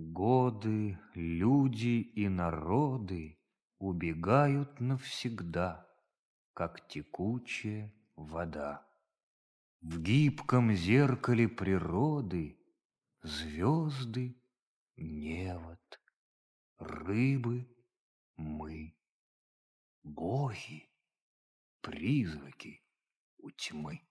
Годы, люди и народы Убегают навсегда, Как текучая вода. В гибком зеркале природы Звезды, невод, рыбы, мы, Боги, призраки у тьмы.